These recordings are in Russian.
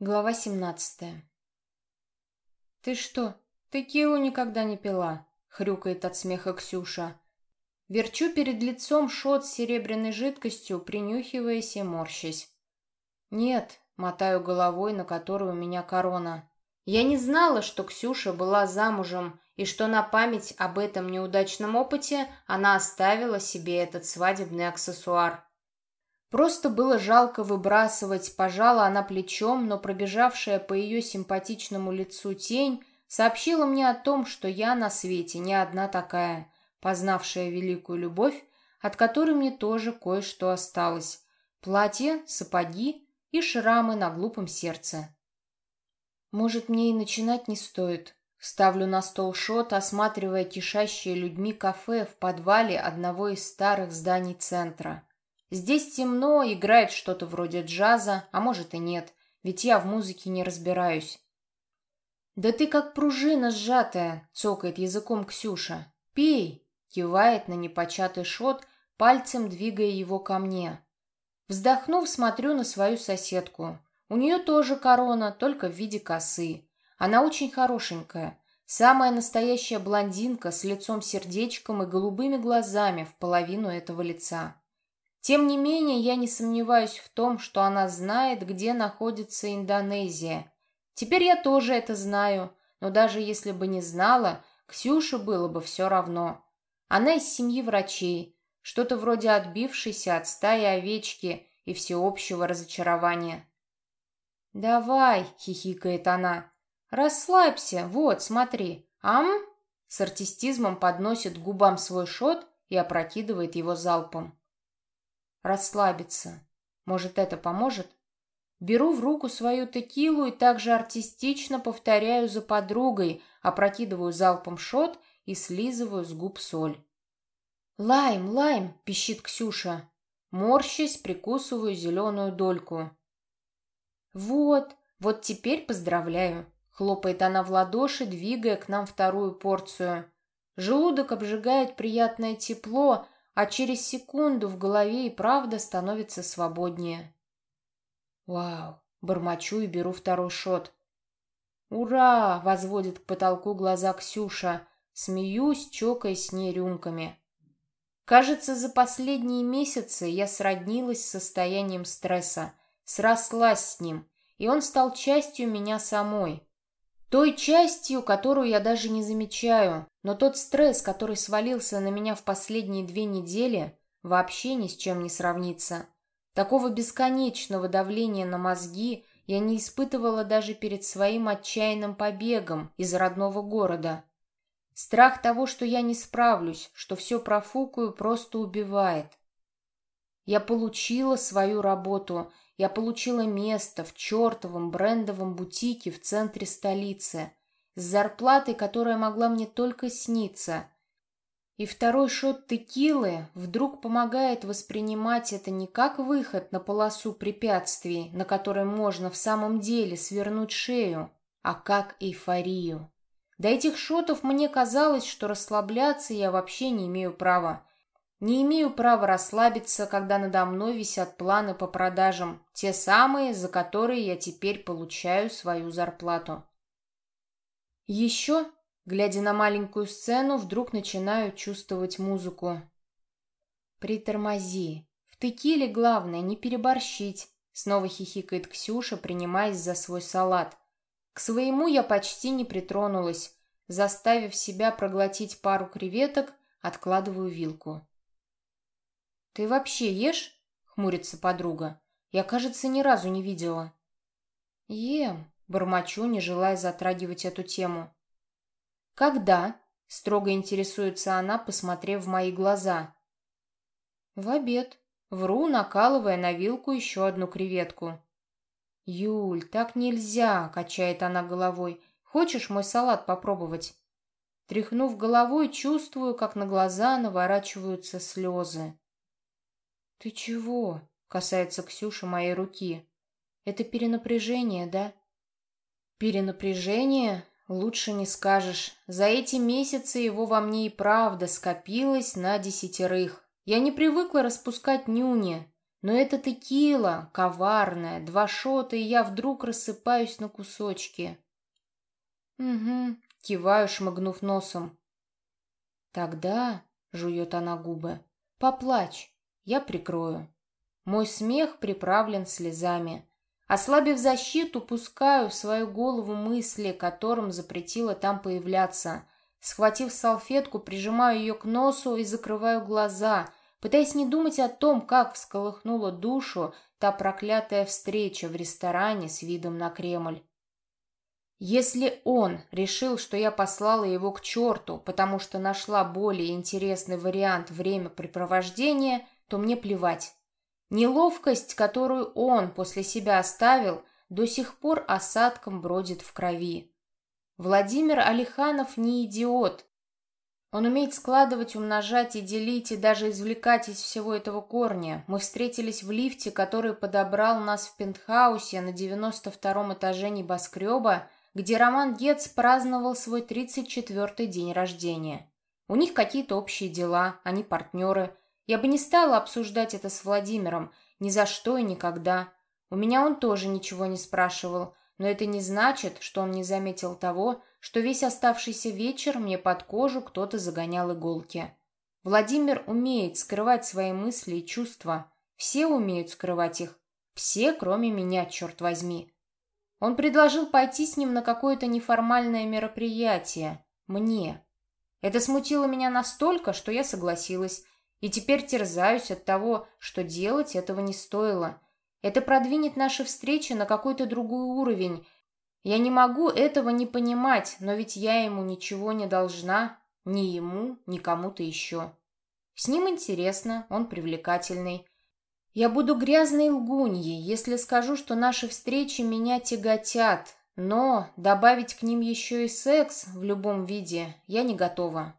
Глава 17 «Ты что, текилу никогда не пила?» — хрюкает от смеха Ксюша. Верчу перед лицом шот с серебряной жидкостью, принюхиваясь и морщась. «Нет», — мотаю головой, на которой у меня корона. Я не знала, что Ксюша была замужем, и что на память об этом неудачном опыте она оставила себе этот свадебный аксессуар. Просто было жалко выбрасывать, пожала она плечом, но пробежавшая по ее симпатичному лицу тень сообщила мне о том, что я на свете не одна такая, познавшая великую любовь, от которой мне тоже кое-что осталось. Платье, сапоги и шрамы на глупом сердце. Может, мне и начинать не стоит. Ставлю на стол шот, осматривая кишащие людьми кафе в подвале одного из старых зданий центра. Здесь темно, играет что-то вроде джаза, а может и нет, ведь я в музыке не разбираюсь. «Да ты как пружина сжатая!» — цокает языком Ксюша. «Пей!» — кивает на непочатый шот, пальцем двигая его ко мне. Вздохнув, смотрю на свою соседку. У нее тоже корона, только в виде косы. Она очень хорошенькая. Самая настоящая блондинка с лицом-сердечком и голубыми глазами в половину этого лица. Тем не менее, я не сомневаюсь в том, что она знает, где находится Индонезия. Теперь я тоже это знаю, но даже если бы не знала, Ксюше было бы все равно. Она из семьи врачей, что-то вроде отбившейся от стаи овечки и всеобщего разочарования. «Давай», — хихикает она, — «расслабься, вот, смотри, ам?» С артистизмом подносит губам свой шот и опрокидывает его залпом расслабиться. Может, это поможет? Беру в руку свою текилу и также артистично повторяю за подругой, опрокидываю залпом шот и слизываю с губ соль. «Лайм, лайм!» — пищит Ксюша. Морщась, прикусываю зеленую дольку. «Вот, вот теперь поздравляю!» — хлопает она в ладоши, двигая к нам вторую порцию. Желудок обжигает приятное тепло, а через секунду в голове и правда становится свободнее. «Вау!» — бормочу и беру второй шот. «Ура!» — возводит к потолку глаза Ксюша. Смеюсь, чокаясь с ней рюмками. Кажется, за последние месяцы я сроднилась с состоянием стресса, срослась с ним, и он стал частью меня самой. Той частью, которую я даже не замечаю, но тот стресс, который свалился на меня в последние две недели, вообще ни с чем не сравнится. Такого бесконечного давления на мозги я не испытывала даже перед своим отчаянным побегом из родного города. Страх того, что я не справлюсь, что все профукаю, просто убивает. Я получила свою работу, я получила место в чертовом брендовом бутике в центре столицы с зарплатой, которая могла мне только сниться. И второй шот текилы вдруг помогает воспринимать это не как выход на полосу препятствий, на которой можно в самом деле свернуть шею, а как эйфорию. До этих шотов мне казалось, что расслабляться я вообще не имею права. Не имею права расслабиться, когда надо мной висят планы по продажам, те самые, за которые я теперь получаю свою зарплату. Еще, глядя на маленькую сцену, вдруг начинаю чувствовать музыку. «Притормози. В текиле главное не переборщить», — снова хихикает Ксюша, принимаясь за свой салат. К своему я почти не притронулась. Заставив себя проглотить пару креветок, откладываю вилку. «Ты вообще ешь?» — хмурится подруга. «Я, кажется, ни разу не видела». «Ем», — бормочу, не желая затрагивать эту тему. «Когда?» — строго интересуется она, посмотрев в мои глаза. «В обед», — вру, накалывая на вилку еще одну креветку. «Юль, так нельзя!» — качает она головой. «Хочешь мой салат попробовать?» Тряхнув головой, чувствую, как на глаза наворачиваются слезы. «Ты чего?» — касается Ксюша моей руки. «Это перенапряжение, да?» «Перенапряжение? Лучше не скажешь. За эти месяцы его во мне и правда скопилось на десятерых. Я не привыкла распускать нюни. Но это текила, коварная, два шота, и я вдруг рассыпаюсь на кусочки. Угу, киваю, шмыгнув носом. Тогда, жует она губы, поплачь, я прикрою. Мой смех приправлен слезами. Ослабив защиту, пускаю в свою голову мысли, которым запретила там появляться. Схватив салфетку, прижимаю ее к носу и закрываю глаза, пытаясь не думать о том, как всколыхнула душу та проклятая встреча в ресторане с видом на Кремль. Если он решил, что я послала его к черту, потому что нашла более интересный вариант времяпрепровождения, то мне плевать. Неловкость, которую он после себя оставил, до сих пор осадком бродит в крови. Владимир Алиханов не идиот, он умеет складывать, умножать и делить, и даже извлекать из всего этого корня. Мы встретились в лифте, который подобрал нас в пентхаусе на 92-м этаже небоскреба, где Роман Гец праздновал свой 34-й день рождения. У них какие-то общие дела, они партнеры. Я бы не стала обсуждать это с Владимиром, ни за что и никогда. У меня он тоже ничего не спрашивал, но это не значит, что он не заметил того, что весь оставшийся вечер мне под кожу кто-то загонял иголки. Владимир умеет скрывать свои мысли и чувства. Все умеют скрывать их. Все, кроме меня, черт возьми. Он предложил пойти с ним на какое-то неформальное мероприятие. Мне. Это смутило меня настолько, что я согласилась. И теперь терзаюсь от того, что делать этого не стоило. Это продвинет наши встречи на какой-то другой уровень, я не могу этого не понимать, но ведь я ему ничего не должна, ни ему, ни кому-то еще. С ним интересно, он привлекательный. Я буду грязной лгуньей, если скажу, что наши встречи меня тяготят, но добавить к ним еще и секс в любом виде я не готова.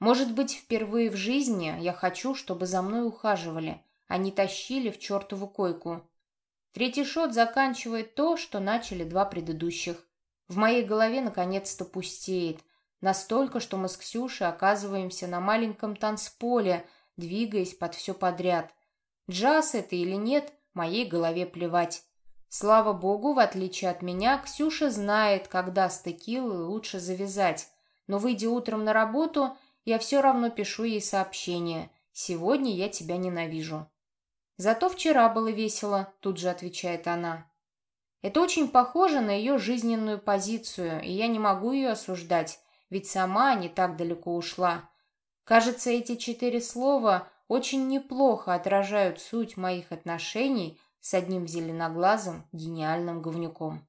Может быть, впервые в жизни я хочу, чтобы за мной ухаживали, а не тащили в чертову койку. Третий шот заканчивает то, что начали два предыдущих. В моей голове наконец-то пустеет. Настолько, что мы с Ксюшей оказываемся на маленьком танцполе, двигаясь под все подряд. Джаз это или нет, моей голове плевать. Слава богу, в отличие от меня, Ксюша знает, когда с лучше завязать. Но, выйдя утром на работу, я все равно пишу ей сообщение. «Сегодня я тебя ненавижу». Зато вчера было весело, тут же отвечает она. Это очень похоже на ее жизненную позицию, и я не могу ее осуждать, ведь сама не так далеко ушла. Кажется, эти четыре слова очень неплохо отражают суть моих отношений с одним зеленоглазым гениальным говнюком.